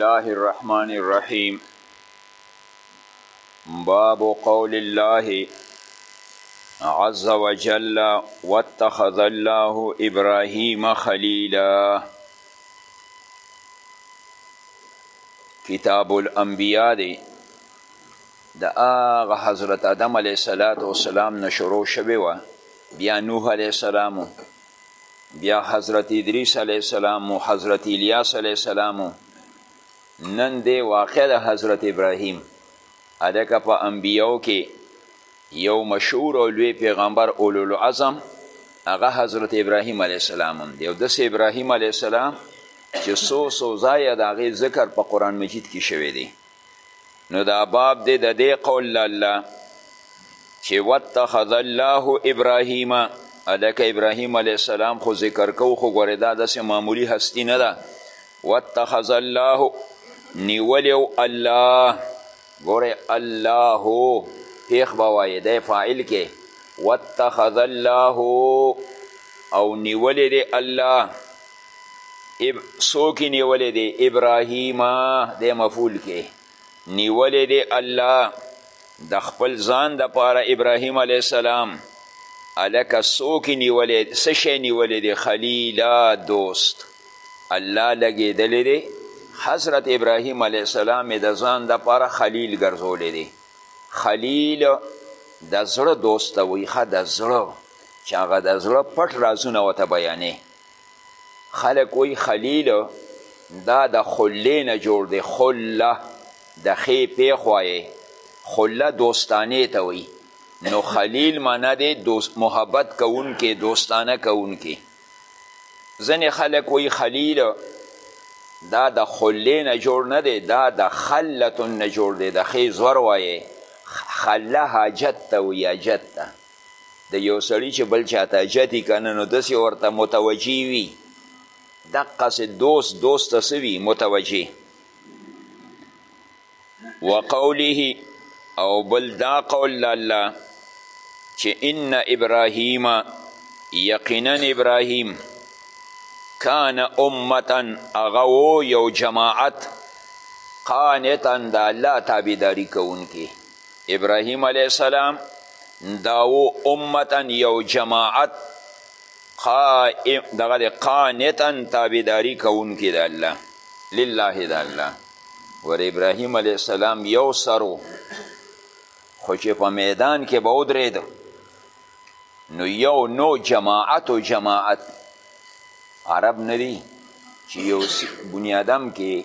الله الرحمن الرحیم باب قول الله عز وجل واتخذ الله ابراهیم خلیلا کتاب الانبیاء دی د هغه حضرت آدم علیه السلام نه شروع شوی و بیا نوح علیه السلام بیا حضرت ادریس علیه السلام و حضرت الیاس علیه السلام و نن دی واقع د حضرت ابراهیم ادکه په انبیاو کې یو مشهور او لوی پیغمبر اولوالعظم هغه حضرت ابراهیم علیه السلام هم دی او داسې ابراهیم علیه السلام چې څو څو ځایه د هغې ذکر په قرآن مجید کې شوی دی نو دا باب دی د دې قول د الله چې واتخذ الله ابراهیم الکه ابراهیم علیه السلام خو ذکر کو خو ګورې دا داسې معمولی هستی نه ده واتخذ الله نیولی او الله ګورې الله پیخ به وایې دی فاعل کې واتخذ الله او نیولی دی الله سوکی نیولی دی ابراهیما دی مفول کې نیولی دی الله د خپل ځان د پاره ابراهیم علیه السلام الکه سوکی نیولی څه شی نیولی دی خلیلا دوست الله لګېدلی دی حضرت ابراهیم علیه السلام د ځان د پاره خلیل ګرځولی دی خلیل د زړه دوست ته وایي ښه د زړه چې هغه د زړه پټ رازونه ورته بیانې خلک وایي خلیل دا د خلې نه جوړ دی خله د خې پې خوایې خله دوستانې ته وایي نو خلیل معنی دی دوست محبت کوونکی دوستانه کوونکی ځینې خلک وایي خلیل دا د خلې نه جوړ نه دی دا د خلتون نه جوړ دی د خې زور وایې خله حاجت ته وایي حاجت ته د یو سړي چې بل چاته حاجت وي کنه نو داسې ورته متوجه وي دقسې دوست دوست ته څه وي متوجه وقوله او بل دا قول د الله چې ان ابراهیم یقینا ابراهیم کان امتا هغه یو جماعت قانتا د الله تابعداري کوونکي ابراهیم علیه السلام داو امتا یو جماعت قائم دغه قانتا تابعداری کوونکی د الله لله د الله ور ابراهیم علیه السلام یو سرو خو چې په میدان کې به ودرېده نو یو نو جماعت و جماعت عرب ندی چې یو بنیادم کې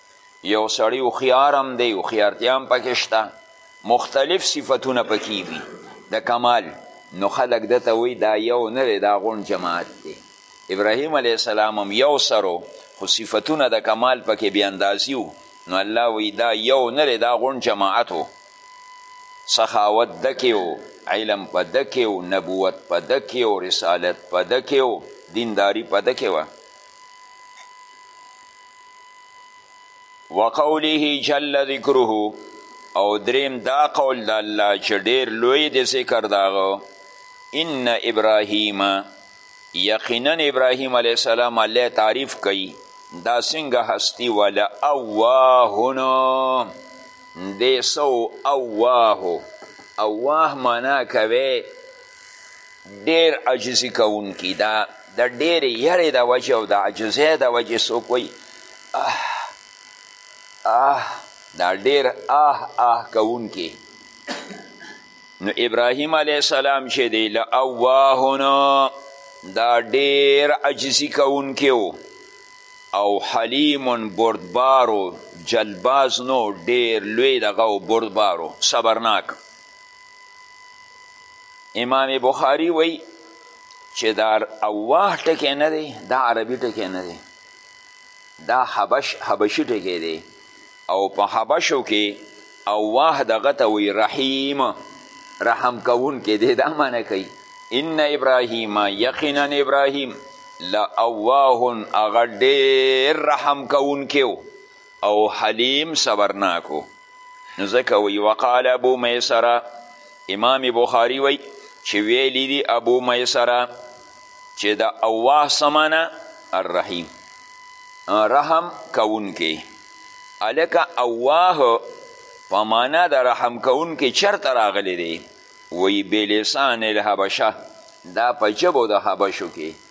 یو سړی هوښیار هم دی هوښیارتیا هم پکې شته مختلف صفتونه پکې وي د کمال نو خلک ده ته وایي دا یو نه دی دا غونډ جماعت دی ابراهیم علیه السلام هم یو سرو خو صفتونه د کمال پکې بې اندازي وو نو الله وایي دا یو نه دی دا غونډ جماعت و سخاوت ده کې و علم په ده کې و نبوت په ده کې و رسالت په ده کې و دینداری په ده کې وه وقوله جل ذکره او دریم دا قول د الله چې ډیر لوی د ذکر داغه ان ابراهیم یقینا ابراهیم علیه السلام الله تعریف کوي دا څنګه هستی ولا اواهنو دې سو اواه اواه معنا کوي ډیر عجزي کوونکی دا د ډېرې یرې د وجې او د عجزۍ د وجې څوک وایي اه اه دا ډېر اه اه کوونکي نو ابراهیم علیه السلام چې دی له اواهنو دا ډېر عجزي کوونکی و او حلیم بردبارو جلباز نو ډېر لوی دغه و بردبارو صبرناک امام بخاری وی چې دا اواه ټکی نه دی دا عربي ټکی نه دی دا حبش حبشي ټکی دی او په حبشو کې اواه دغه ته وی رحیم رحم کوونکی دی دا معنی کوي ان ابراهیم یقینا ابراهیم لاواه هغه ډېر رحم کوونکی و او حلیم صبرناک و نو ځکه وی وقال ابو میسره امام بخاری وی چې ویلی دی ابو میسره چې د اواه سمانه الرحیم رحم کوونکی الکه اواه په معنا د رحم کوونکی چرته راغلی دی وی بلسان الحبشه دا په جبو د حبشو کې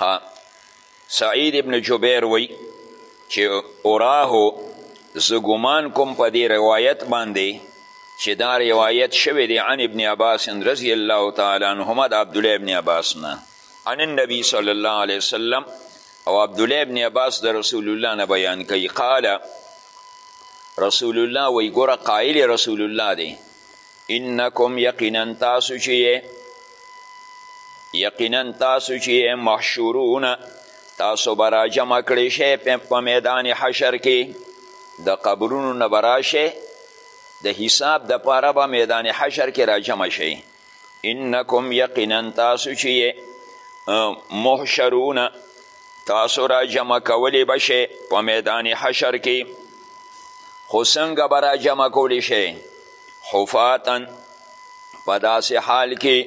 ها سعید ابن جبیر وی چې اوراه زه ګمان کوم په دې روایت باندې چې دا روایت شوی دی عن ابن عباس رضی الله تعالی عنهما د عبدالله ابن عباس نه عن النبی صلی الله علیه وسلم او عبدالله ابن عباس د رسول الله نه بیان کوي قال رسول الله وی ګوره قائل رسول الله دی انکم یقینا تاسو چې یقینا تاسو چې محشورون تاسو به راجمع کړی شئ په میدان حشر کې د قبرونو نه به راشئ د حساب د پاره به میدان حشر کې راجمع شي انکم یقینا تاسو چې محشرون تاسو را جمع کولی بشه په میدان حشر کې خو څنګه به را جمع کولی شئ حفاتن په داسې حال کې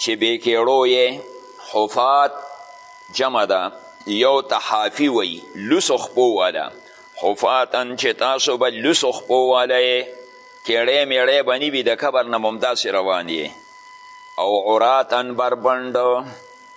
چې بې کېړو یې حفات جمع ده یو ته حافي وایي لوسو خپو والا حفاتن چې تاسو به لوسو خپو والا یې کېړی میړی به نه وي د کبر نه به همداسې روان یې او عراتن بربنډ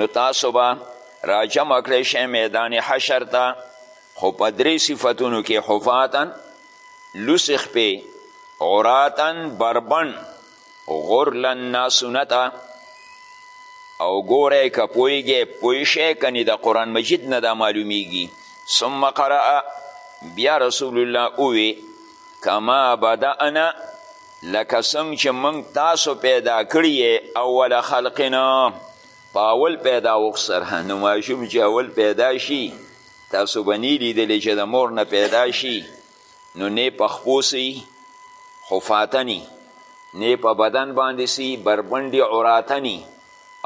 نو تاسو به راجمع کړی شئ میدان حشر ته خو په درې صفتونو کې حفاتن لوسې خپې عراتن بربن غرلن ناسونته او ګوره که پوهیږی پوه شی کنې د قرآن مجید نه دا معلومیږي ثم قرأ بیا رسول الله اووی کما بدأنا لکه څنګه چې موږ تاسو پیدا کړی اول خلقنا په اول پیدا وخت سره نو ماشوم چې اول پیدا شي تاسو به نه لیدلی چې د مور نه پیدا شي نو نه په خپو سي خفاتني نه په بدن باندې سي بربنډي عراتني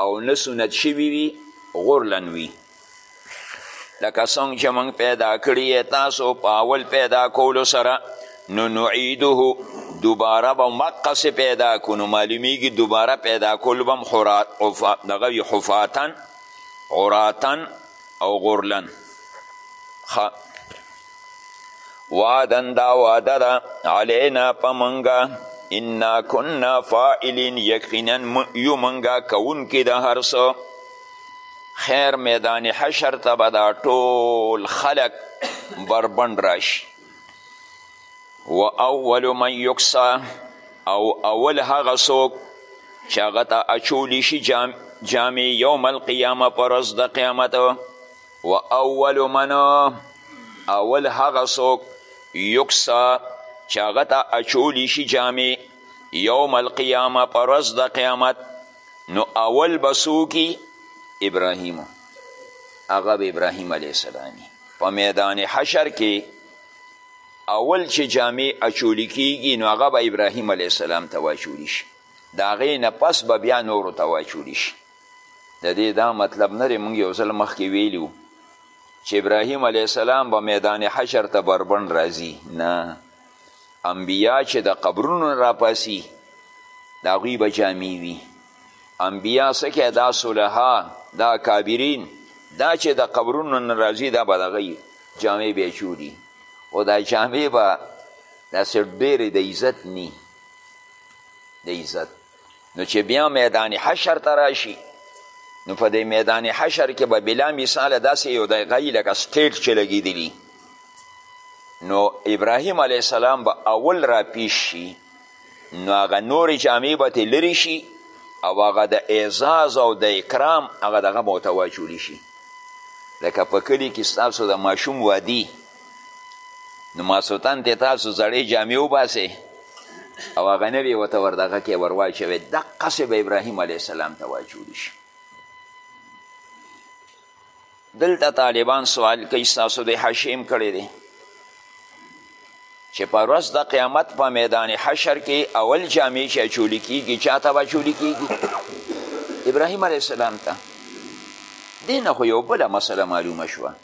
او نه سنت شوي وي غورلن وي لکه څنګه چې موږ پیدا کړي تاسو په اول پیدا کولو سره نو نعیده دوباره به مقصې پیدا کو نو معلومیږي دوباره پیدا کول به دغه وي حفاتن عراتن او غرلن وعدن دا وعده ده علینا په منګه انا کنا فاعلین یقینا یو منګه کوونکي د هر څه خیر میدان حشر ته به دا ټول خلق بربند راشي و اول من یکسا او اول هغه څوک چې هغه ته اچولی شي جام جامع یوم القیامه پر ورځ د قیامت و اول من اول هغه څوک یکسا چې هغه ته اچولی شي جامع یوم القیامه پر ورځ د قیامت نو اول به سوکی ابراهیم هغه به ابراهیم علیه السلامي په میدان حشر کې اول چې جامع اچولی کیږي نو هغه به ابراهیم علیه السلام ته واچولی شي د هغې نه پس به بیا نورو ته واچولی شي د دې دا مطلب نه دی مونږ یو ځل مخکې ویلي چې ابراهیم علیه السلام به میدان حشر ته بربنډ راځي نه انبیا چې د قبرونو نه راپاسي د هغوی به جامې وي انبیا څکه دا صلحا دا کابرین دا چې د قبرونو نه راځي دا به دغه جامې به چولي او دا جامې به داسې ډېرې د عزت نی د عزت نو چې بیا میدان حشر ته راشي نو په دې میدان حشر کې به بلا مثال داسې یو دی غی لکه سټیټ چې لګېدلي نو ابراهیم علیه السلام به اول راپیش شي نو هغه نورې جامې به ترې لرې شي او هغه د اعزاز او د اکرام هغه دغه به ورته واچولی شي لکه په کلي کې ستاسو د ماشوم وادي نو ماسوتن ته تاسو زړې جامې وباسئ او هغه نوې ورته ور دغه کې ور واچوئ دقسې به ابراهیم علیه السلام ته واچولی شي دلته طالبان سوال کوي ستاسو د حشیم کړی دی چې په ورځ د قیامت په میدان حشر کې اول جامې چې اچولی کیږي چا ته به اچولی کیږي ابراهیم علیه السلام ته دې نه خو یو بله مسله معلومه شوه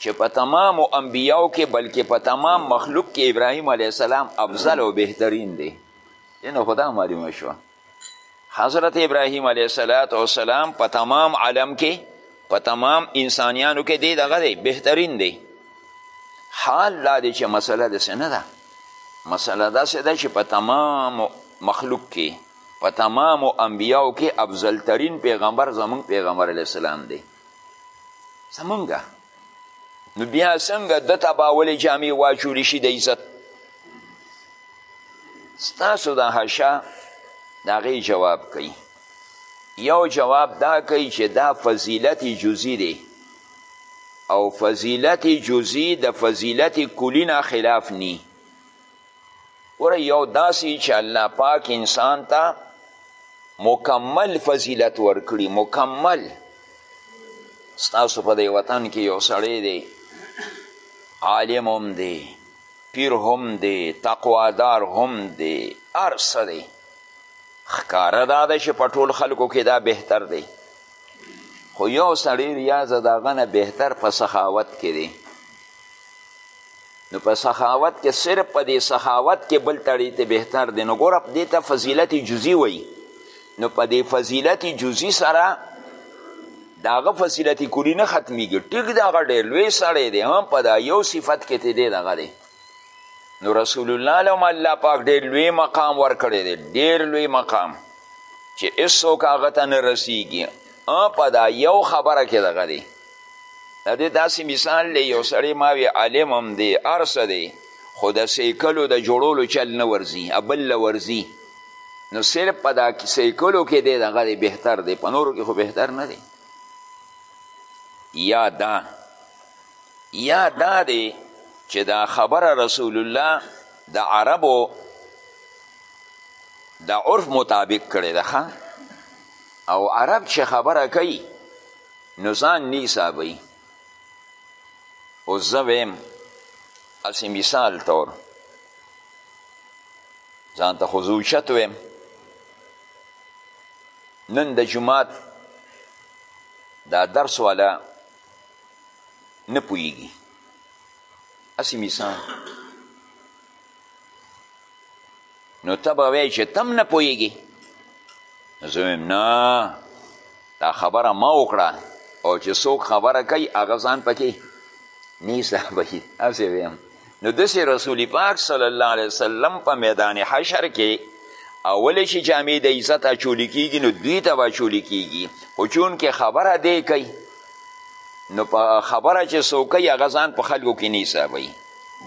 چې په تمام انبیاو کې بلکې په تمام مخلوق کې ابراهیم علیه السلام افضل او بهترین دی دینه خو دا معلومه شوه حضرت ابراهیم علیه السلام په تمام عالم کې په تمام انسانیانو کې دی دغه دی بهترین دی حال دا دی چې مسله داسې نه ده مسله داسې ده چې په تمام مخلوق کې په تمام انبیاو کې افضل ترین پیغمبر زمونږ پیغمبر علیه السلام دی زمونږه نو بیا څنګه د تباولې جامې واچول شي د عزت ستاسو د حشا د هغې جواب کوي یو جواب دا کوي چې دا فضیلت جزی دی او فضیلت جزی د فضیلت کلی نه خلاف نی ګوره یو داسې چې الله پاک انسان ته مکمل فضیلت ورکړي مکمل ستاسو په دې وطن کې یو سړی دی عالم هم دی پیر هم دی تقوادار هم دی هر څه دی ښکاره دا ده چې په ټول خلکو کې دا بهتر دی خو یو سړی ریاضه د هغه نه بهتر په سخاوت کې دی نو په سخاوت کې صرف په دې سخاوت کې بل تړی ته بهتر دی نو ګوره دې ته فضیلت جزی وایي نو په دې فضیلت جزی سره د هغه فضیلت کلي نه ختمیږي ټیک د هغه ډېر لوی سړی دی هم په دا یو صفت کې ته دی دغه دی نو رسول الله له هم الله پاک ډېر لوی مقام ورکړی دی ډېر لوی مقام چې هېڅوک هغه ته نه رسیږي په دا یو خبره کې دغه دی د دې داسې مثال دی یو سړی ما وی عالم هم دی هر څه دی خو د سیکلو د جوړولو چل نه ورځي بل له ورځي نو صرف په دا سیکلو کې دی دغه دی بهتر دی په نورو کې خو بهتر نه دی یا دا یا دا دی چې دا خبره رسول الله د عربو د عرف مطابق کړی ده او عرب چې خبره کوي نو ځان نه حسابوي اوس زه ویم هسې مثال طور ځان ته خو زه اوچت ویم نن د جومات دا درس والا نه پوهېږي هسې مثال نو ته به وایې چې تم نه پوهېږي زه وایم نه دا خبره ما وکړه او چې څوک خبره کوي هغه ځان پکې نه حسابوي هسې ویم نو داسې رسول پاک صلی الله علیه وسلم په میدان حشر کې اولی چې جامې د عزت اچولی کیږي نو دوی ته به اچولی کیږي خو چونکې خبره دی کوي نو په خبره چې څوک کوي هغه ځان په خلکو کې نه حسابوي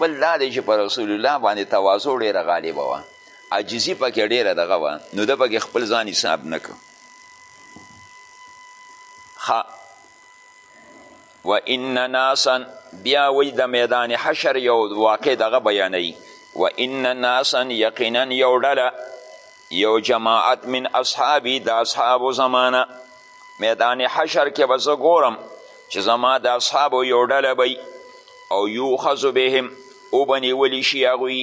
بل دا دی چې په رسول الله باندې تواضع ډېره غالبه وه عاجزي پکې ډېره دغه وه نو ده پکې خپل ځان حساب نه کړ و ان ناسا بیا وی د میدان حشر یو واقع دغه بیانوي و ان ناسا یقینا یو ډله یو جماعت من اصحابی د اصحابو زمانه میدان حشر کې به زه ګورم چې زما د اصحابو یو ډله به او یوخذ بهم وبه نیول شي هغوی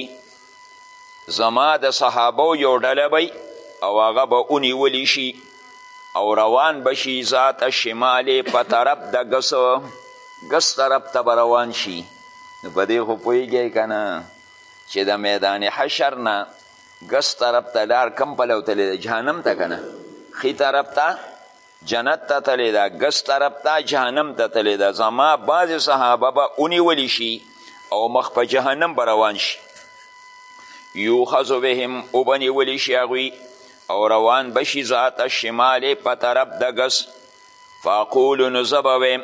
زما د صحابو یو ډله به او هغه به ونیول شي او روان به شي ذات شمال په طرف د ګس ګس طرف ته به روان شي نو په دې خو پوهېږی که نه چې د میدان حشر نه ګس طرف ته لار کم پلو تللی د جهنم ته که نه ښي طرف ته جنت ته تللی ده ګس طرف ته جهنم ته تللی ده زما بعضې صحابه به ونیول شي او مخ په جهنم به روان شي یوخذ بهم وبه نیول شي هغوی او روان به شي ذات الشمال په طرف د ګس فاقول نو زه به ویم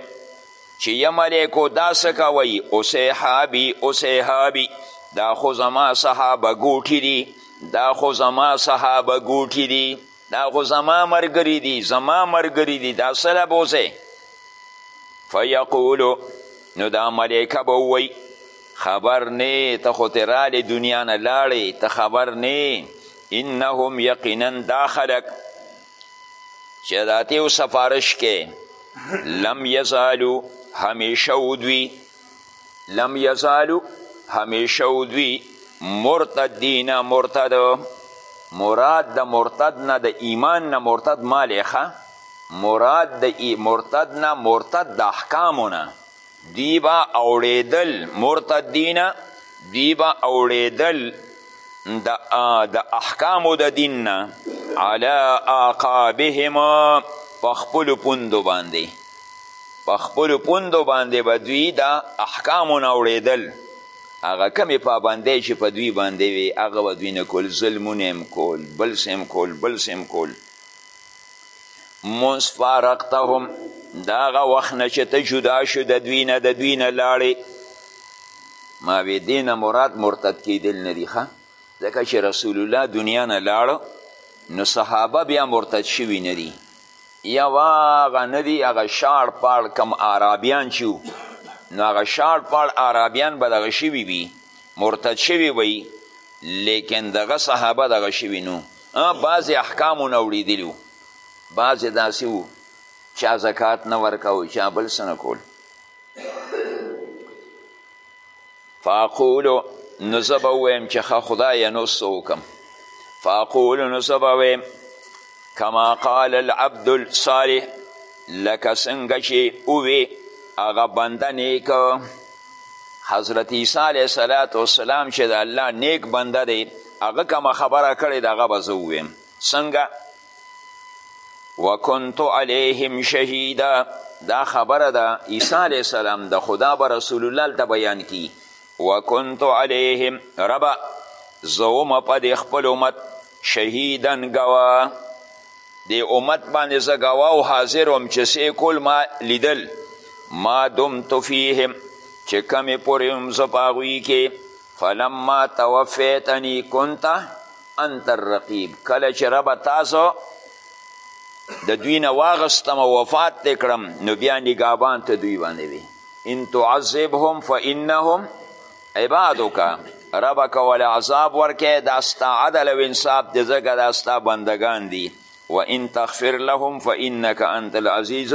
چې یا ملایکو دا څه کوئ اوسیحابي اوسیحابي دا خو زما صحابه ګوټي دي دا خو زما صحابه ګوټي دي دا خو زما مرګري دي زما مرګري دي دا سره بوزه فیقولو نو دا ملائکه به ووی خبر نه ته خو تې رالې دنیا نه لاړې ته خبر نه انهم یقینا دا خلک چې دا تیو سفارش کې لم یزالو همیشه ودوی لم یزالو همیشه دوی مرتدین مرتد مراد د مرتد نه د ایمان نه مرتد مالیخه مراد د مرتد نه مرتد د احکامو نه دوی به اوړېدل مرتدین دوی به اوړېدل د احکامو د دین نه علی اعقابهم په خپلو پوندو باندې په خپلو پوندو باندې به دوی دا احکامو نه اوړېدل هغه کمې پابندۍ چې په دوی باندې وي هغه به دوی نه کول ظلمونه هم کول بل څه هم کول بل څه هم کول منځ فارقتهم د هغه وخت نه چې ته جدا شو د دوی نه د دوی نه لاړې ما وې دې نه مراد مرتد کېدل نه دي ښه ځکه چې رسول الله دنیا نه لاړ نو صحابه بیا مرتد شوي نه دي یوا هغه نه دي هغه شاړ پاړ کم عربیان چې وو نو هغه شاړ پاړ عربیان به دغه شوي وي مرتد شوي وي لیکن دغه صحابه دغه شوي نو بعضې احکامو نه اوړېدلي وو بعضې داسې وو چا زکات نه ورکاو چا بل څه نه کول فاقولو نو زه به ووایم چې ښه خدایه نو څه وکړم فاقولو نو زه به وایم کما قال العبد الصالح لکه څنګه چې ووې هغه بنده نیک حضرت عیسی علیه صلات وسلام چې د الله نیک بنده دی هغه کومه خبره کړې د هغه به زه وویم څنګه وکنت علیهم شهیدا دا خبره ده عیسی علیه السلام د خدا به رسول الله ته بیان کی وکنت علیهم ربا زوم په د خپل امت شهیدن گوا د امت باندې زه ګوا او حاضر وم چې سې کول ما لیدل ما دمت فیهم چې کمې پورې هم زه په هغوی کې فلما توفیتنی کنت انت الرقیب کله چې ربه تاسو د دوی نه واغستم او وفات دې کړم نو بیا نګابان ته دوی باندې وي ان تعذبهم فانهم عبادک ربه که ول عذاب ورکې دا ستا عدل او انصاف دې ځکه دا ستا بندګان دي و ان تغفر لهم فانک انت العزیز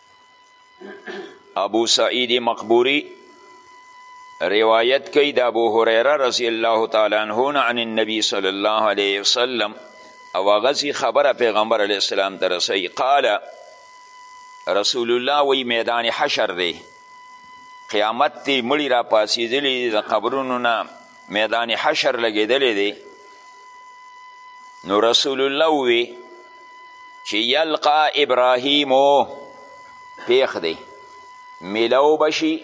ابو سعید مقبوری روایت کوي د ابو هريره رضی الله تعالی عنه عن النبي صلی الله علیه وسلم او غزي خبره پیغمبر علیه السلام ته رسوي قال رسول الله وی میدان حشر دی قیامت دی مړی را پاسیدلی د قبرونو نه میدان حشر لګېدلی دی نو رسول الله ووی چې یلقا ابراهیمو پیښ دی میلو بشي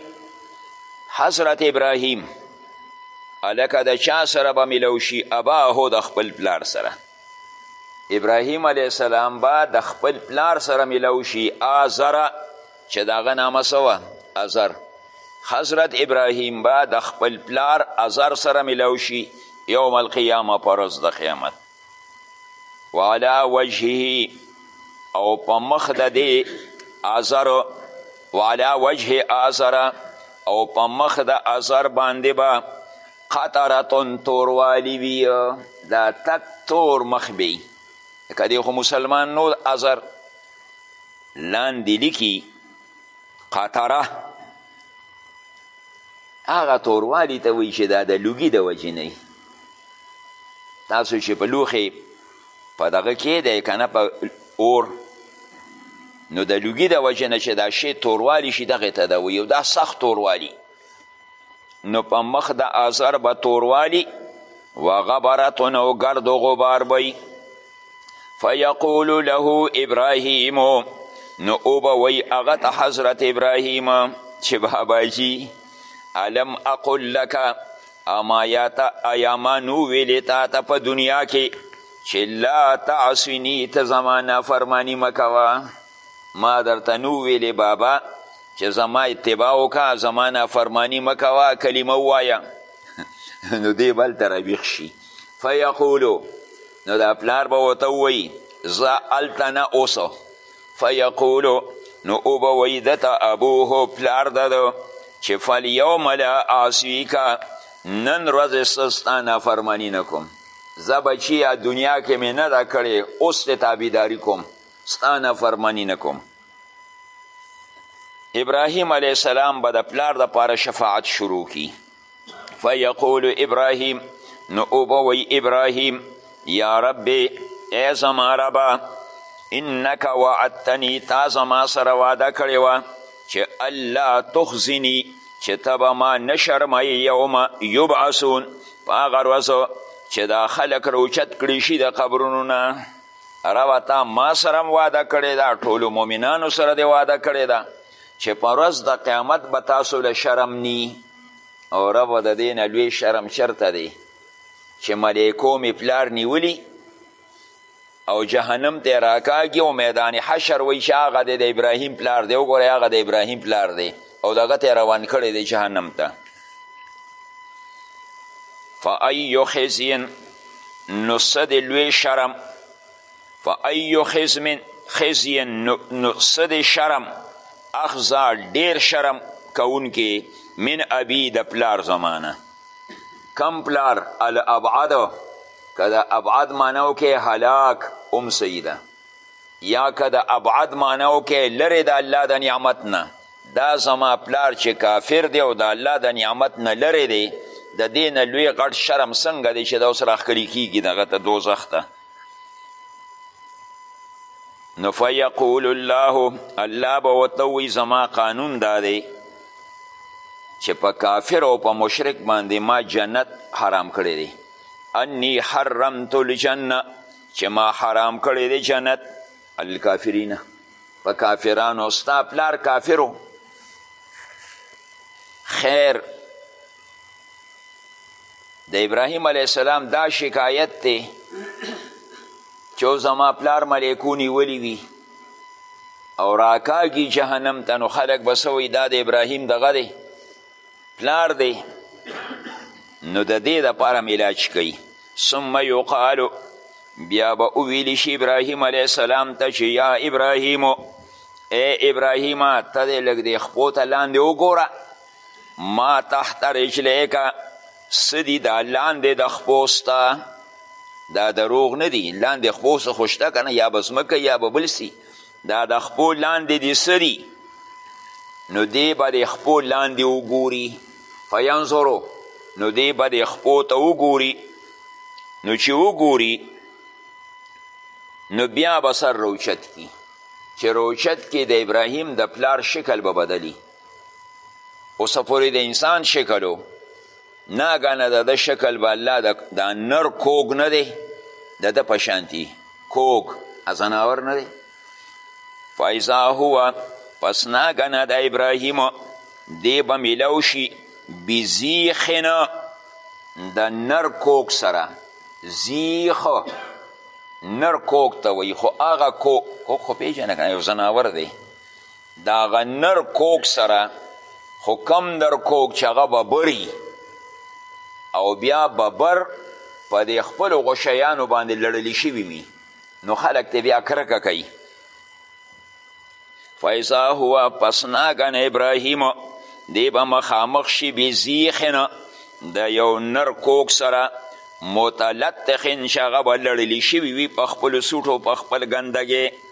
حضرت ابراهیم الکه د چا سره به میلو شي اباهو د خپل پلار سره ابراهیم علیه السلام به د خپل پلار سره میلو شي آزره چې د هغه نامه څه وه ازر حضرت ابراهیم به د خپل پلار ازر سره ملاو شي یوم القیامه په ورځ د قیامت وعلا وجهه او په مخ د دې ازر وعلا وجه ازر او په مخ د ازر باندې به با قطرتون توروالی وي دا تک تور مخ بی که دی خو مسلمان نو ازر لاندې لیکي قطره هغه توروالي ته وایي چې دا د لوګي د وجې نه تاسو چې په لوښې په دغه کې دی که نه په اور نو د لوګي د وجې نه چې دا شی توروالي شي دغې ته د وایي او دا سخت توروالي نو په مخ د آزر به توروالی و غبرتن او گرد و غبار بی فیقول له ابراهیم نو او به وی هغه ته حضرت ابراهیم چې باباجی علم اقل لک اما یا تا ایا ما نو ویلې تا ته په دنیا کې چې لا تعصنی ته زما نافرمانی مه کوه ما درته نو ویلې بابا چې زما اتباع وکړه زما نافرماني مه کوه کلمه ووایه نو دی به هلته راویښ شي فیقولو نو دا پلار به ورته ووایي زه هلته نه اوس فیقولو نو اوبه وایي ده ته ابوه پلار ده ده چې فالیوم لا اعصیکه نن ورځ سه ستا نافرماني نه کوم زه بچیه دنیا کې مې نه ده کړې اوس دې تابعداري کوم ستا نافرمانی نه کوم ابراهیم علیه السلام به د پلار د پاره شفاعت شروع کی فیقول ابراهیم نو اوبوی ابراهیم یا رب ای زما ربا انک وعدتنی تا زما سره وعده کړې وه چې الله تخزنی چې ته به ما نه شرموې یوم یبعثون په هغه ورځ چې دا خلک روچت کړی شي د قبرونو نه ربه تا ما سره هم وعده کړې ده ټولو مؤمنانو سره دې وعده کړې ده چې په ورځ د قیامت به تاسو له شرم نی او ربه د دې نه لوی شرم چرته دی چې ملیکو مې پلار نیولی او جهنم ته راکاږي او میدان حشر وایي چې هغه د ابراهیم پلار دی وګورئ هغه د ابراهیم پلار دی او دغه ته روان کړی دی جهنم ته فأیو خزین نو څه د لوی شرم فأیو خزین نو څه د شرم اخذا ډیر شرم کوونکې من ابي د پلار زمانه کم پلار الابعد که د ابعد معنی وکړې هلاک هم صحیح ده یا که د ابعد معنی وکړې لرې د الله د نعمت نه دا زما پلار چې کافر دی او د الله د نعمت نه لرې دی د دې نه لوی غټ شرم څنګه دی چې دا اوس راښکلي کیږي دغه ته دوزخ ته نو فیقول الله الله به ورته ووایي زما قانون دا دی چې په کافر او په مشرک باندې ما جنت حرام کړی دی انی حرمت الجنه چې ما حرام کړی دی جنت الکافرینه په کافرانو ستا پلار کافرو خیر د ابراهیم علیه السلام دا شکایت دی چې زما پلار ملیکو نیولی وي او راکاږي جهنم ته نو خلک به څه دا د ابراهیم دغه دی پلار دی نو د دې دپاره هم علاج کوي ثم یقال بیا به وویل شي ابراهیم علیه السلام ته چې یا ابراهیم ای ابراهیمه ته دې لږ دې خپو ته لاندې وګوره ما تحت رجلیکه څه دي دا لاندې د خپو ستا دا دروغ نه دي لاندې خپو څه خوشته که نه یا به ځمکه یا به بل سي دا د خپو لاندې دې څه دي نو دی به د خپو لاندې وګوري فینظرو نو دی به د خپو ته وګوري نو چې وګوري نو بیا به سر روچت کی چې روچت کې د ابراهیم د پلار شکل به بدلی اوسه پورې د انسان شکلو ناګنه د ده شکل به الله د دا نر کوږ نه دی د ده په شانتي کوږ ځناور نه دی فایزا هو پس ناګنه د ابراهیم دی به میلو شي بزیخن د نر کوک سره زیخ نر کوک ته وایي خو هغه کوک کوک خو پېژنه که یو ځناور دی د هغه نر کوک سره خو کم نر کوک چې هغه ببري او بیا ببر په دې خپلو غشیانو باندې لړلی شوي وي نو خلک ته بیا کرکه کوي فیضا هو پس ناګن ابراهیم دی به مخامخ شي بزیخن د یو نر کوک سره متلتخن چې هغه به لړلی شوي وي په خپلو سوټو په خپل ګندګې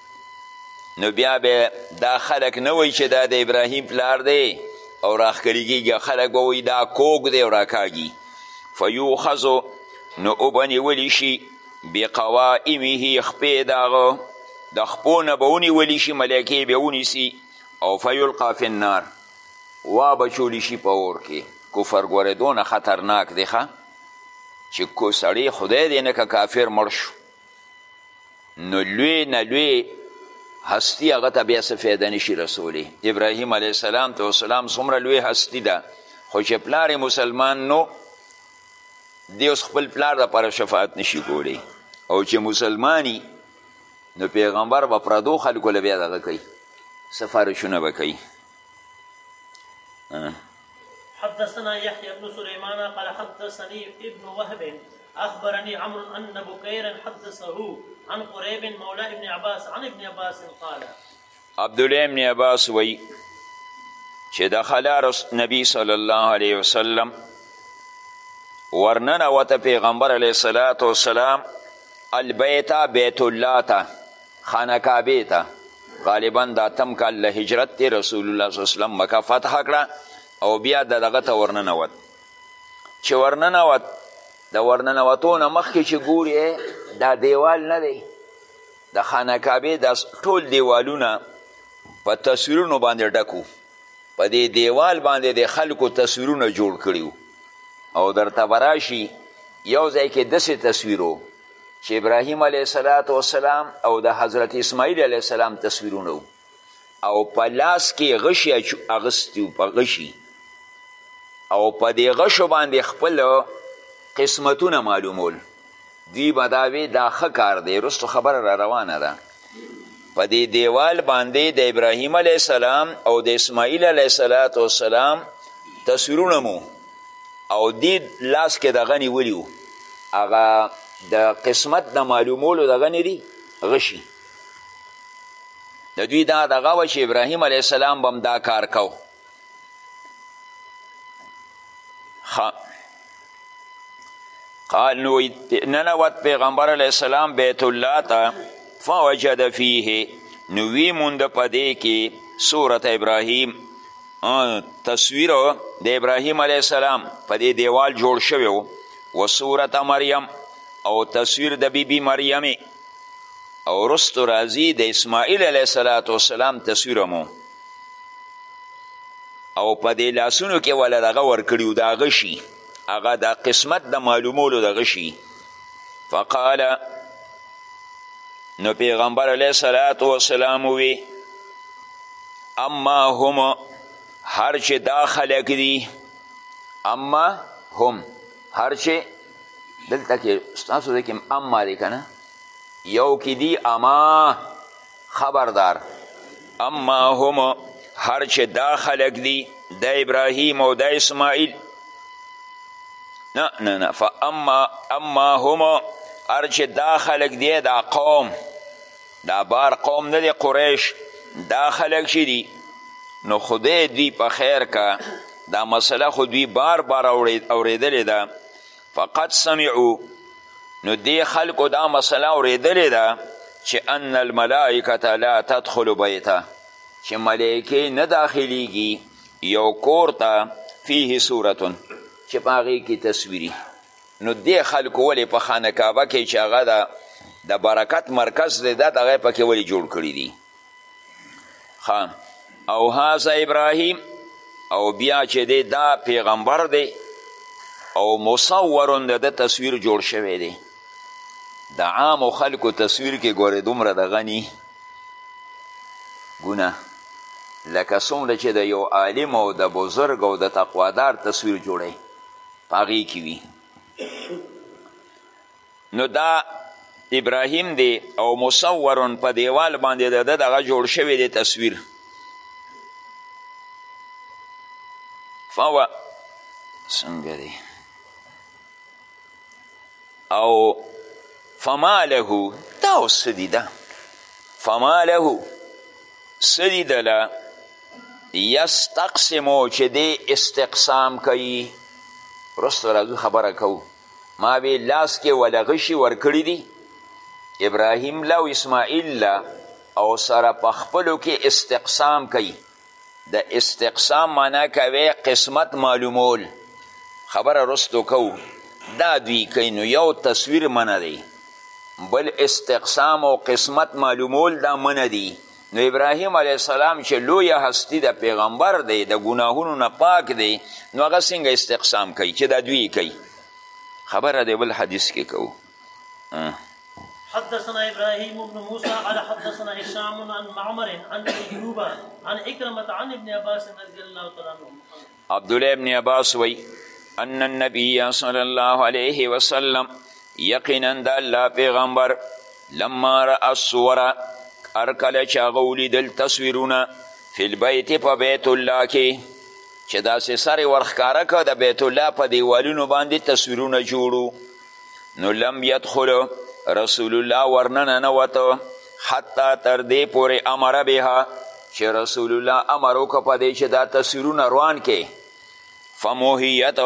نو بیا به دا خلک نه وایي چې دا د ابراهیم پلار دی او راښکلي کېږي خلک به وایي دا کوږ دی او راکاږي فیوخذو نو وبنیولی شي بقوائمه خپې د هغه د خپو نه به ونیولی شي ملایکې به ونیسي او فیلقا فی النار وابچولی شي په اور کې کفر ګورې دونه خطرناک دی ښه چې سړی خدای دی نه که کافر مړ شو نو لوی نه لوی هستی هغه ته بیا څه فایده نشي رسولی ابراهیم علیه السلام ته وسلام څومره لوی هستی ده خو چې پلار مسلمان نو دی اوس خپل پلار دپاره شفاعت نشي کولی او چې مسلمانی نو پیغمبر به پردو خلکو له بیا دغه کوي سفارشونه به کوي حدثنا يحيى بن سليمان قال حدثني ابن وهب اخبرني عمرو ان بكيرا حدثه عن قريب مولى ابن عباس عن ابن عباس قال عبد الله ابن عباس وی چې دخل نبی صلی الله علیه وسلم ورننه وته پیغمبر علیه السلام البیت بیت الله ته خانه کعبه ته غالبا د اتم کال له هجرت دی رسول الله صلی وسلم مکه فتح کړه او بیا د دغه ته ورننوت چې ورننوت د ورننوتو نه مخکې چې ګوري دا دیوال نه دی د خانه کعبې د ټول دیوالونه په تصویرونو باندې ډکو په دې دیوال باندې د خلکو تصویرونه جوړ کړي او درته به راشي یو ځای کې داسې تصویر چې ابراهیم علیه صلات وسلام او د حضرت اسماعیل علیه السلام تصویرونه او په لاس کې غشي اغستي په غشي او په دې غشو باندې خپل قسمتونه معلومول دوی به دا وی دا ښه کار دی وروسته خبره را روانه ده په دې دیوال باندې د ابراهیم علیه السلام او د اسماعیل علیه صلات وسلام تصویرونه مو او دې لاس کې دغه نیولي وو هغه د قسمت د معلومولو دغه نه دي غشي د دوی دا دغه وه چې ابراهیم علیه السلام به هم دا کار کوو خا قال نو ننوت پیغمبر علیه السلام بیت الله ته فوجد فیه نو وی موند په دې کې صورت ابراهیم تصویر د ابراهیم علیه السلام په دې دیوال جوړ شوی و و صورت مریم او تصویر د بیبي بی مریمې او رستو راځي د اسماعیل علیه السلام تصویر مو او په دې لاسونو کې ولا دغه ورکړي دا غشي هغه د قسمت د معلومولو د غشي فقال نو پیغمبر علیه صلات وسلام وی اما هم هر چې دا خلک دي اما هم هر چې دلته کې ستاسو د کې اما دی که نه یو کې دي اما خبردار اما هم هر چې دا خلق دي د ابراهیم او د اسماعیل نه نه نه فاما اما هم هر چې دا خلق دی دا قوم دا بار قوم نه دی قریش دا خلق چې دي نو خدای دوی په خیر که دا مسله خو دوی بار بار اوریدلې ده فقد سمعو نو دې خلکو دا مسله اورېدلې ده چې ان الملائکه لا تدخل بیته چې ملائکې نه داخلیږي یو کور ته فیه صورتون چې په هغې کې تصویري نو دې خلکو ولې په خانه کعبه کې چې هغه د برکت مرکز دی دا دغه پکې ولې جوړ کړي دي خان او هاذا ابراهیم او بیا چې دی دا پیغمبر دی او مصورون د ده تصویر جوړ شوی دی د عامو خلکو تصویر کې ګورې دومره د غني ګونه لکه څومره چې د یو عالم او د بزرګ او د تقوادار تصویر جوړی په هغې کې وي نو دا ابراهیم دی او مصورن په دیوال باندې د ده دغه جوړ شوی دی تصویر فوا څنګه دی او فما له دا او څه دي ده فما له څه دي دله یستقسمو چې دی استقسام کوي وروسته راځو خبره کوو ما وی لاس کې وله غشي ورکړي دي ابراهیم له او اسماعیل له او سره په خپلو کې استقسام کوي د استقسام معنا کوي قسمت معلومول خبره رستو کو دا دوی کوي نو یو تصویر منه دی بل استقسام او قسمت معلومول دا منه دی نو ابراهیم علیه السلام چې لوی هستی د پیغمبر دی د ګناهونو نه پاک دی نو هغه څنګه استقسام کوي چې دا دوی کوي خبره دی بل حدیث کې کوو حدثنا ابراهيم بن موسى قال حدثنا هشام عن معمر عن ايوب عن اكرمه عن ابن عباس رضي الله تعالى عنه عبدالله ابن عباس وی ان النبی صلی الله علیه وسلم یقینا د الله پیغمبر لما را الصور هر کله چې هغه ولیدل تصویرونه فی البیت په بیت الله کې چې داسې سر یې ورښکاره که د بیت الله په دیوالونو باندې تصویرونه جوړو نو لم یدخل رسول الله ورننه نه وته حتی تر دې پورې امر بها چې رسول الله امر وکړه په دې چې دا تصویرونه روان کې فموهیت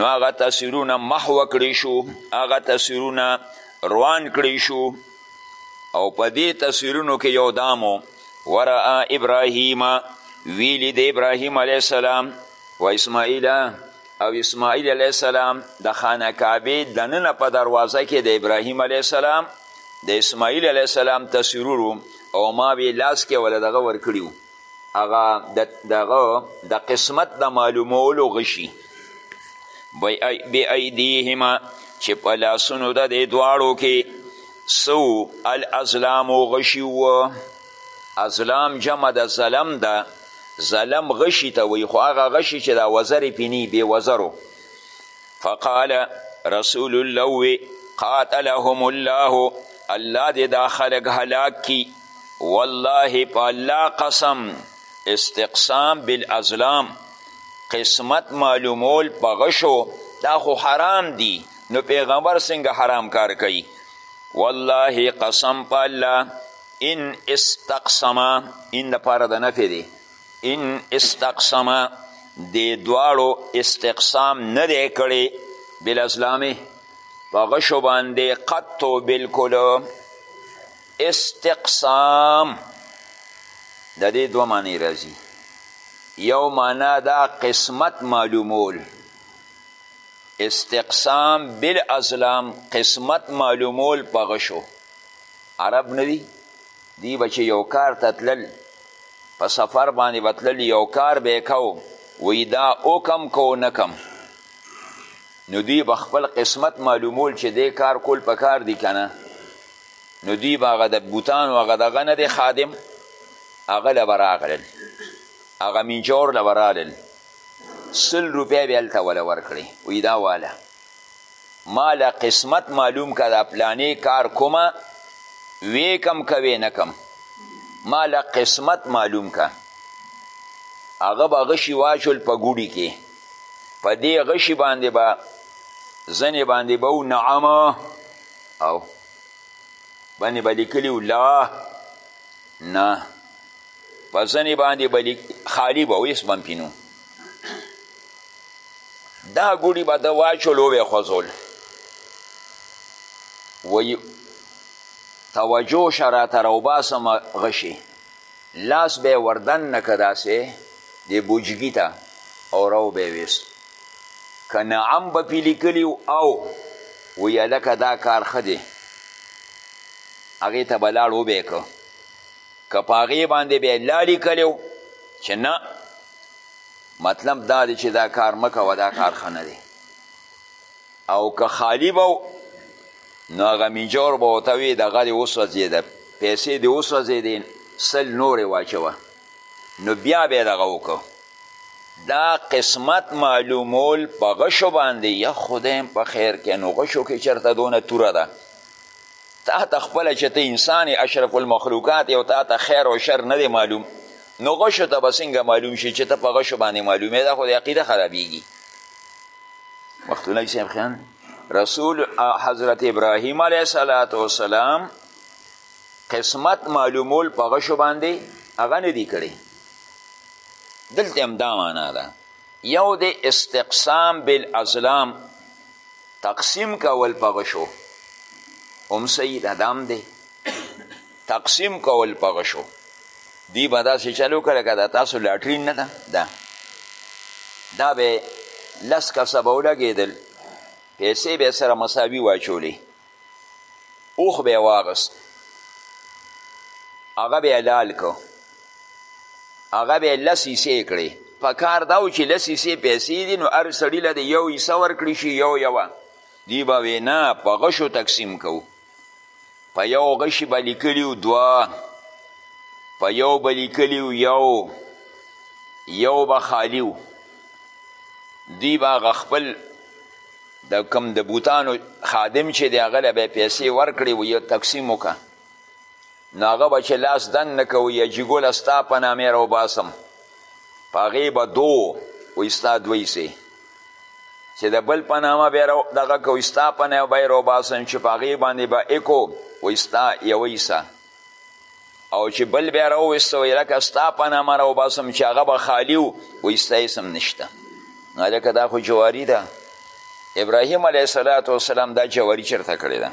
نو هغه تصویرونه محو کړی شو هغه تصویرونه روان کړی شو او په دې تصویرونو کې یو دامو ورآ ابراهیم ویلی د ابراهیم علیه السلام و اسماعیل او اسماعیل علیه السلام د خانه کعبې دننه په دروازه کې د ابراهیم علیه السلام د اسماعیل علیه السلام تصویرور او ما به لاس کې ولا دغه ورکړي وو هغه دغه د قسمت د معلومولو غشي بأیدیهما چې په لاسونو د دې دواړو کې سو الازلام غشي وو ازلام جمع د زلم ده زلم غشي ته وي خو هغه غشي چې دا وزرې پې نی بې وزرو فقال رسول الله وی قاتلهم الله الله دې دا خلک هلاک کی والله په الله قسم استقسام بالازلام قسمت معلومول په غشو دا خو حرام دی نو پیغمبر څنګه حرام کار کوي والله قسم په الله ان استقسم ان لپاره د نفې دی ان استقسم دې دواړو استقسام نه دی کړی بالازلامې په غشو باندې قطو بالکل استقسام د دې دوه معنی راځي یو معنا دا قسمت معلومول استقسام بالازلام قسمت معلومول په غشو عرب نه دي دی به چې یو کار ته تلل په سفر باندې به تلل یو کار به یې کو وی دا اوکم کو نکم نو دوی به خپل قسمت معلومول چې دې کار کول په کار دي که نه نو دوی به هغه د بوتانو هغه دغه نه دی خادم هغه له به راغلل هغه مینجور له به رالل سل روپۍ به هلته وله ورکړې وی دا واله مال قسمت معلوم که دا پلانې کار کومه وی کم که وی نکم مال قسمت معلوم که هغه به غشي واچول په ګوډي کې په دې غشي باندې به با ځنې باندې به او نعم او باندې به لیکلي و لا نه په ځنې باندې به خالي به و هېڅ به هم پینو دا ګوډي به د واچولو وې خوځول وی توجه شه راته راوباسم غشي لاس به یې وردن نه که داسې د بوجګي ته او راو به یې ویست که نعم به پې لیکلي او وی هلکه دا کار ښه دی هغې ته به لاړ وبه که که په هغې باندې به یې لا لیکلی چې نه مطلب دا دی چې دا کار مه کوه دا کار ښه نه دی او که خالی به نو هغه میجور به ورته وي دغه دې وسوځېده پیسې دې وسوځېدې سل نورې واچوه نو بیا به یې دغه وکړو دا قسمت معلومول په غشو باندې یا خدایم په خیر کې نو غشو کې چرته دونه توره ده تا ته خپله چې ته انسان اشرف المخلوقات او تا ته خیر او شر نه دی معلوم نو غشو ته به څنګه معلوم شي چې ته په غشو باندې معلومې دا خو د عقیده خرابیږي مختلای صاحب خیان رسول حضرت ابراهیم علیه صلات وسلام قسمت معلومول په غشو باندې هغه نه دی کړی دلته هم دا معنا ده یو د استقسام بالازلام تقسیم کول په غشو هم صحیح ده دام دی تقسیم کول په غشو دی به داسې چلو که لکه د تاسو لاټرین نه ده دا دا به لس کسه به ولګېدل پیسې به سره مساوي واچولې اوښ به یې واغست هغه به یې لال کو هغه به یې لس حصې کړې په کار دا و چې لس حصې پیسې دي نو هر سړي له د یو حصه ورکړي شي یو یوه دی به وې نه په غشو تقسیم کوو په یو غشي به لیکلي دوه په یو به لیکلي یو یو به خالي دی به هغه خپل د کم د بوتانو خادم چې دی هغه له به یې پیسې ورکړې و یو تقسیم وکړه نو هغه به چې لاس دنګ نه کوي یا جیګوله ستا په نامې راوباسم په هغې به دو وایي ستا دوی سې چې د بل په نامه به یې دغه کوي ستا په نامه به یې راوباسم چې په هغې باندې به اکو وایي ستا یوه حصه او چې بل بیا راوویسته وایي لکه ستا په نامه راوباسم چې هغه به خالي و وایي ستا هېڅ هم نشته نو هلکه دا خو جواري ده ابراهیم علیه السلام دا جواري چېرته کړې ده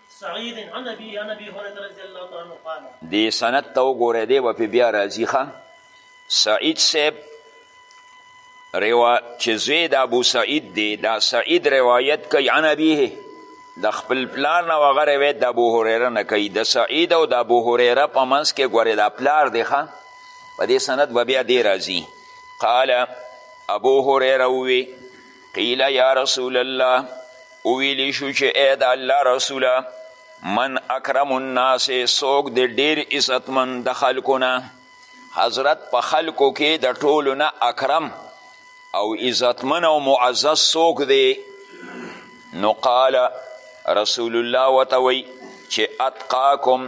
سعيد عن ابي عن ابي هريره رضي الله تعالى عنه قال دې سند ته وګوره دی به بیا راځي ښه سعید صاحب روا چې زوی د ابو سعید دی دا سعید روایت کوي عن ابیه د خپل پلار نه هغه روایت د ابو هریره نه کوي د سعید او د ابو هریره په منځ کې ګورې دا پلار دی ښه په دې سند به بیا دی راځي قال ابو هریره ووی قیل یا رسول الله وویلی شو چې ای د الله رسوله من اکرم الناس څوک د ډیر عزتمن د خلکو نه حضرت په خلکو کې د ټولو نه اکرم او عزتمن او معزز څوک دی نو قال رسول الله وتوی چې اتقاکم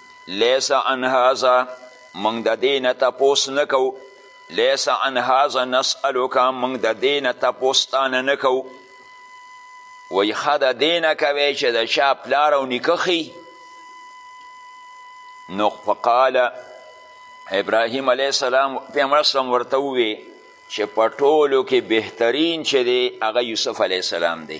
لیس عن هذا موږ د دې نه تپوس نه کوو لیس عن هذا نسألک موږ د دې نه تپوس تانه نه کوو وایي ښه د دې نه کوی چې د چا پلار او نیکه ښي نو فقال ابراهیم علیه السلام پیغمبر اسلام ورته ووی چې په ټولو کې بهترین چې دی هغه یوسف علیه السلام دی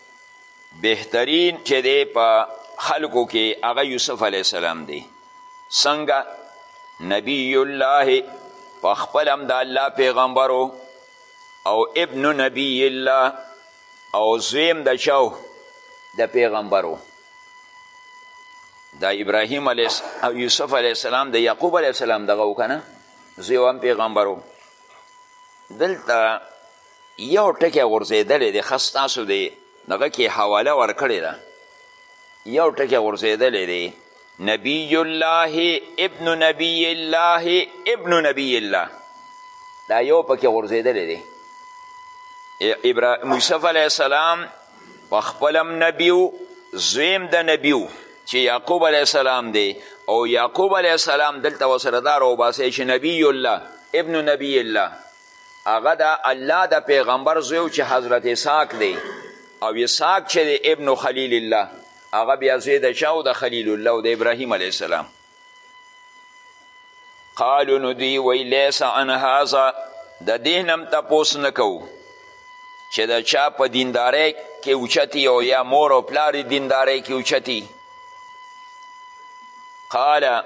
بهترین چې دی په خلکو کې هغه یوسف علیه السلام دی څنګه نبی الله په خپل هم د الله پیغمبرو او ابن نبی الله او زویم د چاو د پیغمبرو د ابراهیم علیه او یوسف علیه السلام د یعقوب علیه السلام دغه وکنه زوی هم پیغمبرو دلته یو ټکی غورځېدلی دی ښه ستاسو دی دغه کې حواله ورکړې ده یو ټکی غورځېدلی دی نبی الله ابن نبی الله ابن نبی الله دا یو پکې غورځېدلی دی یوسف علیه السلام په خپلم نبیو زویم د نبیو چې یعقوب علیه السلام دی او یعقوب علیه السلام دلته وسره دا راوباسئ چې نبی الله ابن نبی الله هغه د الله د پیغمبر زوی چې حضرت اسحاق دی او اسحاق چې دی ابن خلیل الله هغه بیا زوی د چا د خلیل الله او د ابراهیم علیه السلام قالو نو دوی وی لیس عن هذا د دین هم تپوس نه کوو چې د چا په دیندارۍ کې اوچتی او یا مور او پلار دیندارۍ کې اوچتی قال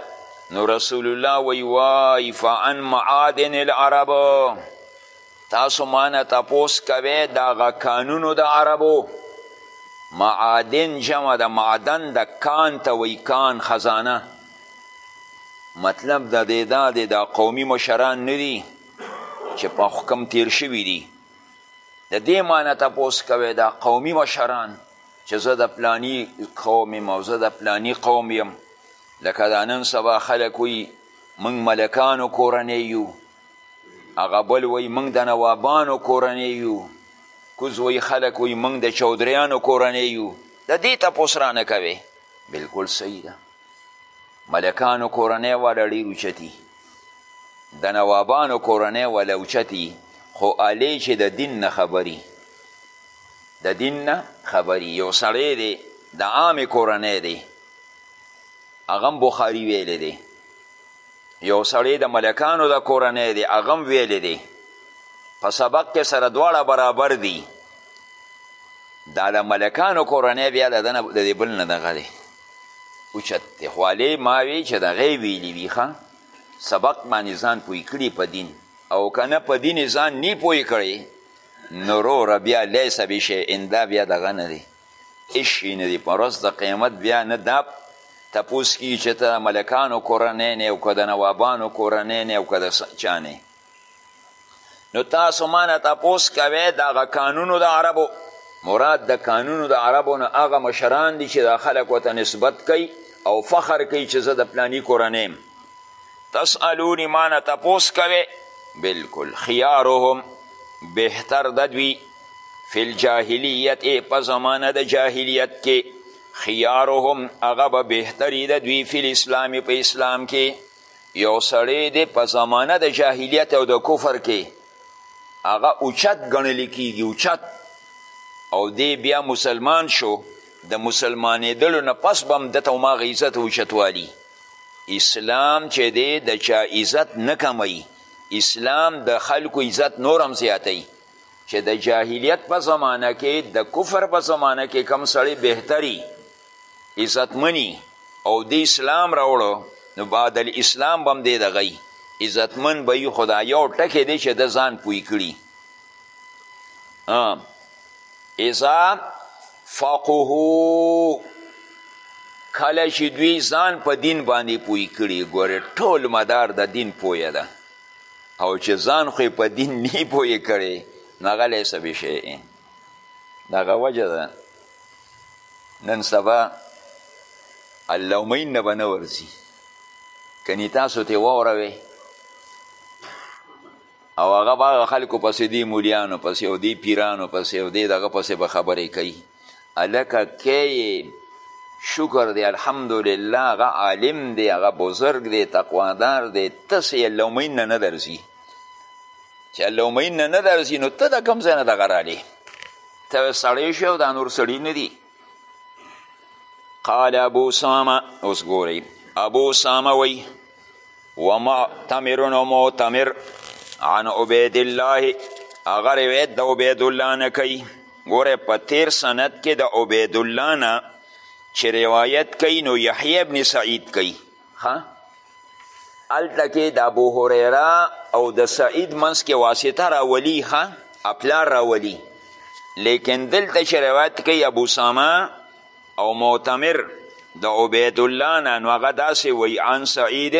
نو رسول الله وی وای فعن معادن العرب تاسو مانه تپوس کوي د هغه کانونو د عربو معادن جمع د معدن د کان ته وی کان خزانه مطلب د دې دا دی دا قومي مشران نه دي چې په حکم تیر شوي دي د دې معنی تپوس کوی دا قومي مشران چې زه د پلانی قوم یم او زه د پلانی قوم یم لکه دا نن سبا خلک وی موږ ملکانو کورنۍ یو هغه بل وی موږ د نوابانو کورنۍ یو کوز وی خلک وی موږ د چودریانو کورنۍ یو د دې تپوس رانه کوې بلکل صحیح ده ملکانو کورنۍ والا ډېر اوچتي د نوابانو کورنۍ والا اوچتي خو الې چې د دین نه خبري د دین نه خبری یو سړی دی د عامې کورنۍ دی هغه هم بخاري ویلی دی یو سړی د ملکانو د کورنۍ دی هغه هم ویلی دی په سبق کې سره دواړه برابر دي دا د ملکانو کورنۍ بیا د دنه د بل نه دغه دی اوچت دی خوالې ما وی چې د غی ویلی وي ښه سبق باندې ځان پوی کړي په دین او کنه په دین ځان نی پوی کړي نو روره بیا لیس بشیئن دا بیا دغه نه دی هیڅ شي نه دي په ورځ د قیامت بیا نه دا تپوس کیږي چې ته د ملکانو کورنۍ نه او که د نوابانو کورنۍ نه او که د چا نه نو تاسو ما نه تپوس کوئ د هغه قانونو د عربو مراد د قانونو د عربو نه هغه مشران دي چې دا خلک ورته نسبت کوي او فخر کوي چې زه د پلاني کورنۍ تسألونی ما نه تپوس کوې بلکل خیارهم بهتر د دوی فی الجاهلیت په زمانه د جاهلیت کې خیارهم هغه به بهتری د دوی فی الاسلام په اسلام کې یو سړی دی په زمانه د جاهلیت او د کفر کې هغه اوچت ګڼل کیږي اوچت او دی بیا مسلمان شو د مسلمانېدلو نه پس به هم ده ته هماغه عزت او اوچتوالي اسلام چې دی د چا عزت نه کموي اسلام د خلکو عزت نور هم زیاتوي چې د جاهلیت په زمانه کې د کفر په زمانه کې کم سړی بهتري عزتمني او د اسلام راوړو نو بعد الاسلام به هم دی دغی عزتمن به یي خو دا یو ټکی دی چې د ځان پوی کړي اذا فقهو کله چې دوی ځان په دین باندې پوی کړي ګورې ټول مدار د دین پویه ده او چې ځان خو په دین نه پوی کړي نو هغه لیس بشیء دغه وجه ده نن سبا اللومین نه به نه ورځي کنی تاسو ته واوروئ او هغه به هغه خلکو پسې دی مولیانو پسې او دی پیرانو پسې او دی دغه پسې به خبرې کوي هلکه که شکر دی الحمدلله هغه عالم دی هغه بزرګ دی تقوادار دی تسې الله معین نه نه درځي چې الله معین نه نه درځي نو ته د کوم ځای نه دغه رالی ته سړی شوې او دا نور سړي نه دي قال ابو سامه اوس ګورئ ابو سامه وی ومعتمر و معتمر عن عبید الله هغه روایت د عبید الله نه کوي ګوره په تیر سند کې د عبید الله نه چې روایت کوي نو یحیی ابن سعید کوي ها هلته کې د ابو هریره او د سعید منځ کې واسطه راولي ښه اپلار راولي لیکن دلته چې روایت کوي ابو ساما او معتمر د عبیدالله نه نو هغه داسې وایي عن سعید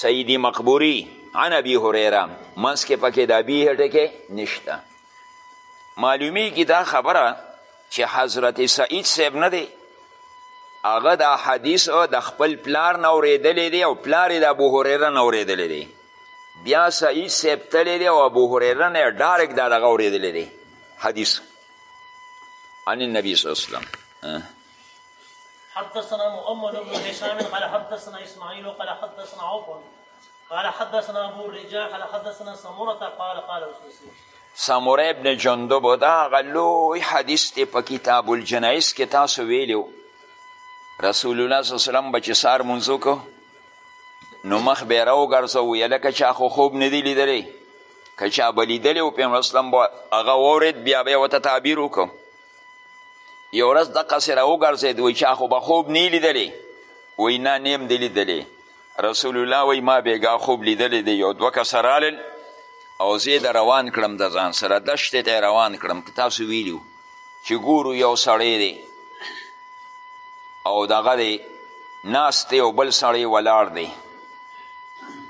سیدی مقبوری عن ابي هريره منځ کې پکې د ابي هټکې نشته معلومیږي دا خبره چې حضرت سعید صاحب نه دی هغه دا حدیث د خپل پلار نه اورېدلی دی او پلار یې د ابو هریره نه اورېدلی دی بیا سعید صاحب تللی دی او ابو هریره نه یې ډایرک دا دغه اورېدلی دی حدیث عن النبي صلی الله علیه وسلم حدثنا محمد بن هشام قال حدثنا اسماعيل قال حدثنا عوف قال حدثنا ابو الرجاء قال حدثنا سمرة قال قال رسول الله سموره ابن جندب دا هغه لوی حدیث دی په کتاب الجنایز کې تاسو ویلو رسول الله صلی وسلم به چې سار مونځ وکړو نو مخ به یې راوګرځوو یا لکه چا خو خوب نه دی لیدلی که چا به لیدلی و پیغمبر اسلام به هغه واورېد بیا به یې ورته تعبیر وکړو یو ورځ دقسې راوګرځېد وایي چا خو به خوب نه لیدلی وایي نه نیم دی لیدلی رسول الله وایي ما بېګا خوب لیدلی دی یو دوه کسه رالل او زه د روان کړم د ځان سره دشتې ته روان کړم که تاسو ویلي چې ګورو یو سړی دی او دغه دی ناست دی او بل سړی ولاړ دی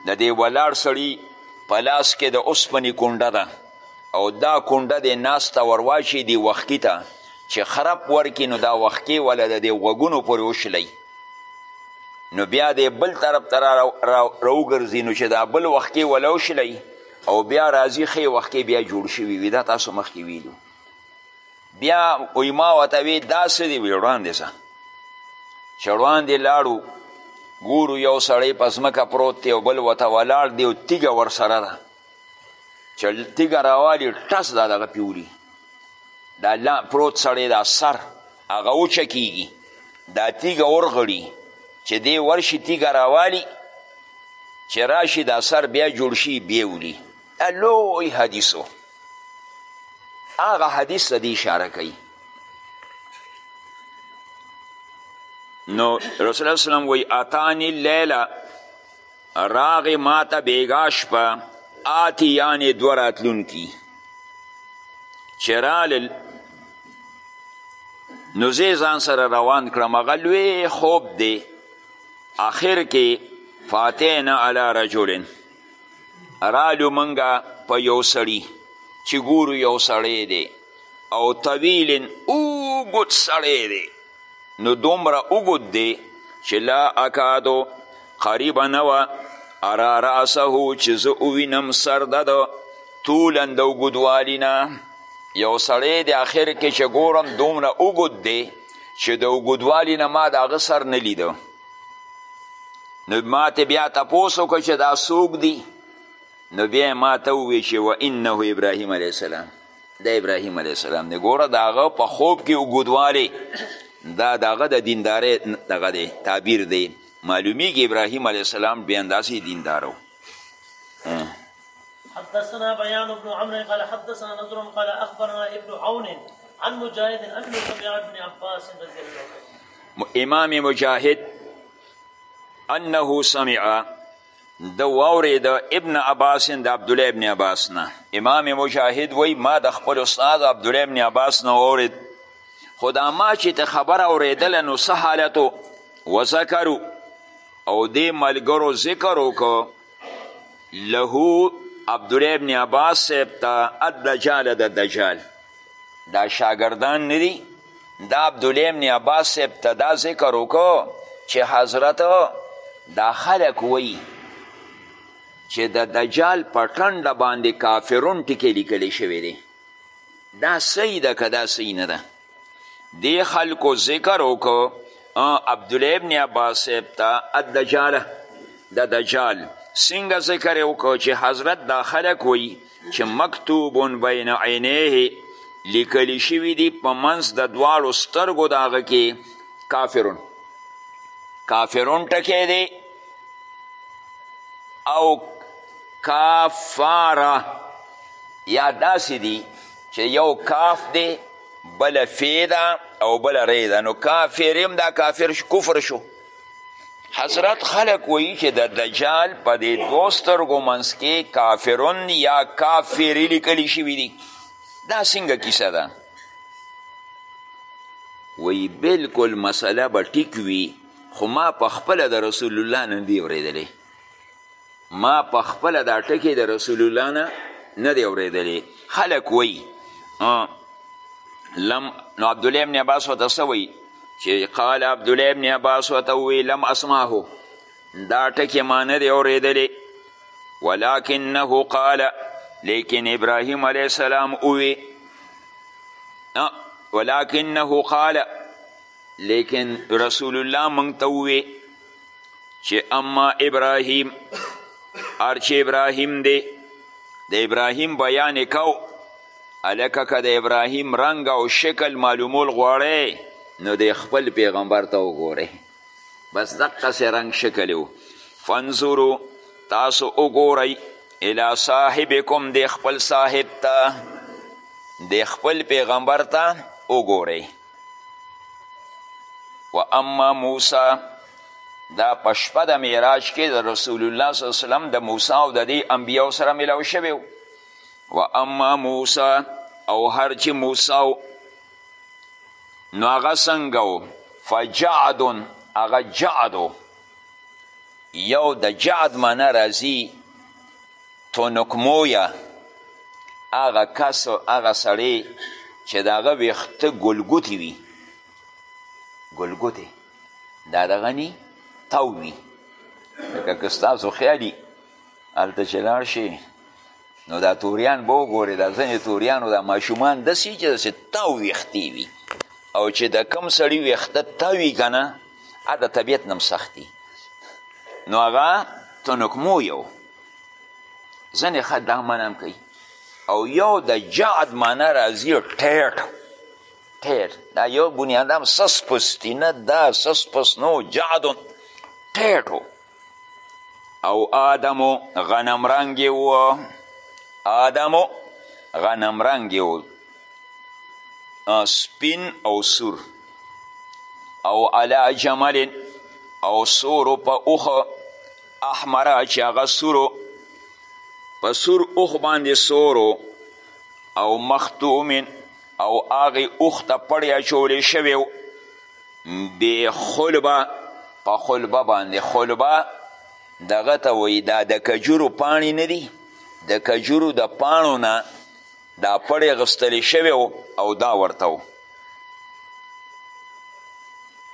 د دې ولاړ سړي په لاس کې د اوسپنې کونډه ده او دا کونډه دی ناسته ورواچي دی وخکي ته چې خرپ ورکي نو دا وخکې وله د دې غوږونو پورې وشلی نو بیا دی بل طرف ته راوګرځي نو چې دا بل وخکې وله وشلی او بیا راځي ښې وخکې بیا جوړ شوي وي دا تاسو مخکې ویلو بیا وی ما ورته وی دا څه دی وی وړاندې ځه چې وړاندې لاړو ګورو یو سړی په ځمکه پروت دی او بل ورته ولاړ دی او تیږه ورسره ده چې تیږه راوالي ټس دا دغه پې ولي دا لا پروت سړی دا سر هغه وچه کیږي دا تیږه ورغړي چې دی ورشي تیږه راوالي چې راشي دا سر بیا جوړ شي بیا ولي دا لوی حدیث و هغه حدیث ته دی اشاره کوي نو رسول الله وسلم وی اتانی لیله راغی ما ته بیګا شپه آتی یعنې دوه راتلونکي چې رالل نو زه ځان سره روان کړم هغه لوی خوب دی آخر کې فاتحنا علی رجلن رالو منګه په یو سړي چې ګورو یو سړی دی او طویل اوږد سړی دی نو دومره اوږد دی چې لا اکادو قریبه نه وه ارا راسه چې زه ووینم سر د ده طولا د اوږدوالي نه یو سړی د اخر کې چې ګورم دومره اوږد دی چې د اوږدوالي نه ما د هغه سر نه لیده نو ما ته بیا تپوس وکړه چې دا څوک دی نو بیا ما ته ووی چې و انه ابراهیم علیه السلام د ابراهیم علیه السلام دی ګوره د هغه په خوب کې اوږدوالی دا د هغه د دیندارۍ دغه دی تعبیر دی معلومیږي ابراهیم علیه السلام بې اندازې دیندار و حدثنا بيان بن عمرو قال حدثنا نضر قال اخبرنا ابن عون عن مجاهد انه سمع ابن عباس رضي الله عنه امام مجاهد انه سمع ده واورېده ابن عباس د عبدالله ابن عباس نه امام مجاهد وی ما د خپل استاد عبدالله ابن عباس نه واورېد خو دا ما چې ته خبره اورېدله نو څه حالت وذکرو او دې ملګرو ذکر وکړو له عبدالله ابن عباس صاحب ته الدجال د دجال دا شاګردان نه دي دا عبدالله ابن عباس صاحب ته دا ذکر وکړو چې حضرت دا خلک وایي چې د دجال په ټنډه باندې کافرون ټکې لیکلی شوی دی دا صحیح ده که دا صحیح نه ده دې خلکو ذکر وکړو عبدالله ابن عباس صاحب ته الدجاله د دجال څنګه ذکر یې وکړو چې حضرت دا خلک وایي چې مکتوب بین عینیه لیکل شوي دي په منځ د دواړو سترګو د هغه کې کافرون کافرون ټکی دی او کافاره یا داسې دي چې یو کاف دی بله فی ده او بله ری ده نو کافر هم دا کافر شو کفر شو حضرت خلق وایي چې د دجال په دې دوو سترګو منځ کې کافرون یا کافری لیکلی شوي دي دا څنګه کیسه ده وایي بلکل مسله به ټیک وي خو ما په خپله د رسول الله نه دی اورېدلی ما په خپل دا ټکی د رسول الله نه نه دی اورېدلی خلک وایي لم نو عبدالله ابن عباس ورته څه وایي چې قال عبدالله ابن عباس ورته ووایي لم اسمعه دا ټکی ما نه دی اورېدلی ولکنه قال لیکن ابراهیم علیه السلام اوی ولکنه قال لیکن رسول الله مونږ ته ووی چې اما ابراهیم ارچې ابراهیم دی د ابراهیم بیان یې کو هلکه که د ابراهیم رنګ او شکل معلومول غواړی نو د خپل پیغمبر ته وګورئ بس دقسې رنګ شکل و فانظرو تاسو وګورئ الی صاحبکم د خپل صاحب ته د خپل پیغمبر ته وګورئ و اما موسی دا په شپه د معراج کې د رسول الله صلی الله علیه وسلم د موسی او د دې انبیاو سره ملاو شوی و اما موسی او هر چې موسی نو هغه څنګه و فجعد هغه جعد یو د جعد معنی راځي تونکمویه هغه کس او هغه سړی چې د هغه ویښته ګلګوتې وي ګلګوتې دا دغه نی تاو وي لکه که ستاسو خیالي هلته چې لاړ شي نو دا توریان به وګورې دا ځینې توریانو دا ماشومان داسې چې داسې تاو ویښتې وي او چې د کم سړي ویښته تاو وي که نه د طبیعت نه هم سختي نو هغه تنکمو یو ځنې خد دا معنا هم کوي او یو د جعد معنا راځي ټیټ ټیټ دا یو بني آدم سس پستی نه دا سس پس نو جعد ټیټ او آدمو غنم رنګې و آدمو غنم رنګې و سپین او سور او علا جمل او سورو په اوخه احمره چې هغه سورو په سور اوخ باندې سورو او مختومن او هغې اوخ ته پړی اچولی شوی و بې خلبه په خلبه باندې خلبه دغه ته وایي دا د کجورو پاڼې نه دي د کجورو د پاڼو نه دا پړی غستلی شوی او دا ورته و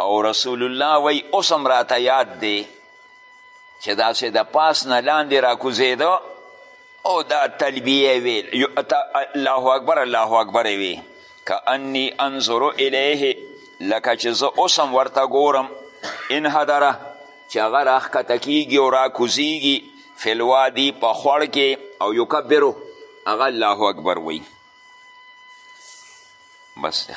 او رسول الله وایي اوس هم راته یاد دی چې داسې د پاس نه لاندې راکوزېده او دا تلبیه ویل الله اکبر الله اکبر وی که انی انظر الیه لکه چې زه اوس هم ورته ګورم ان هدره چې هغه راښکته کیږي او راکوزیږي فی الوادي په خوړ کې او یکبرو هغه الله اکبر وی بس ده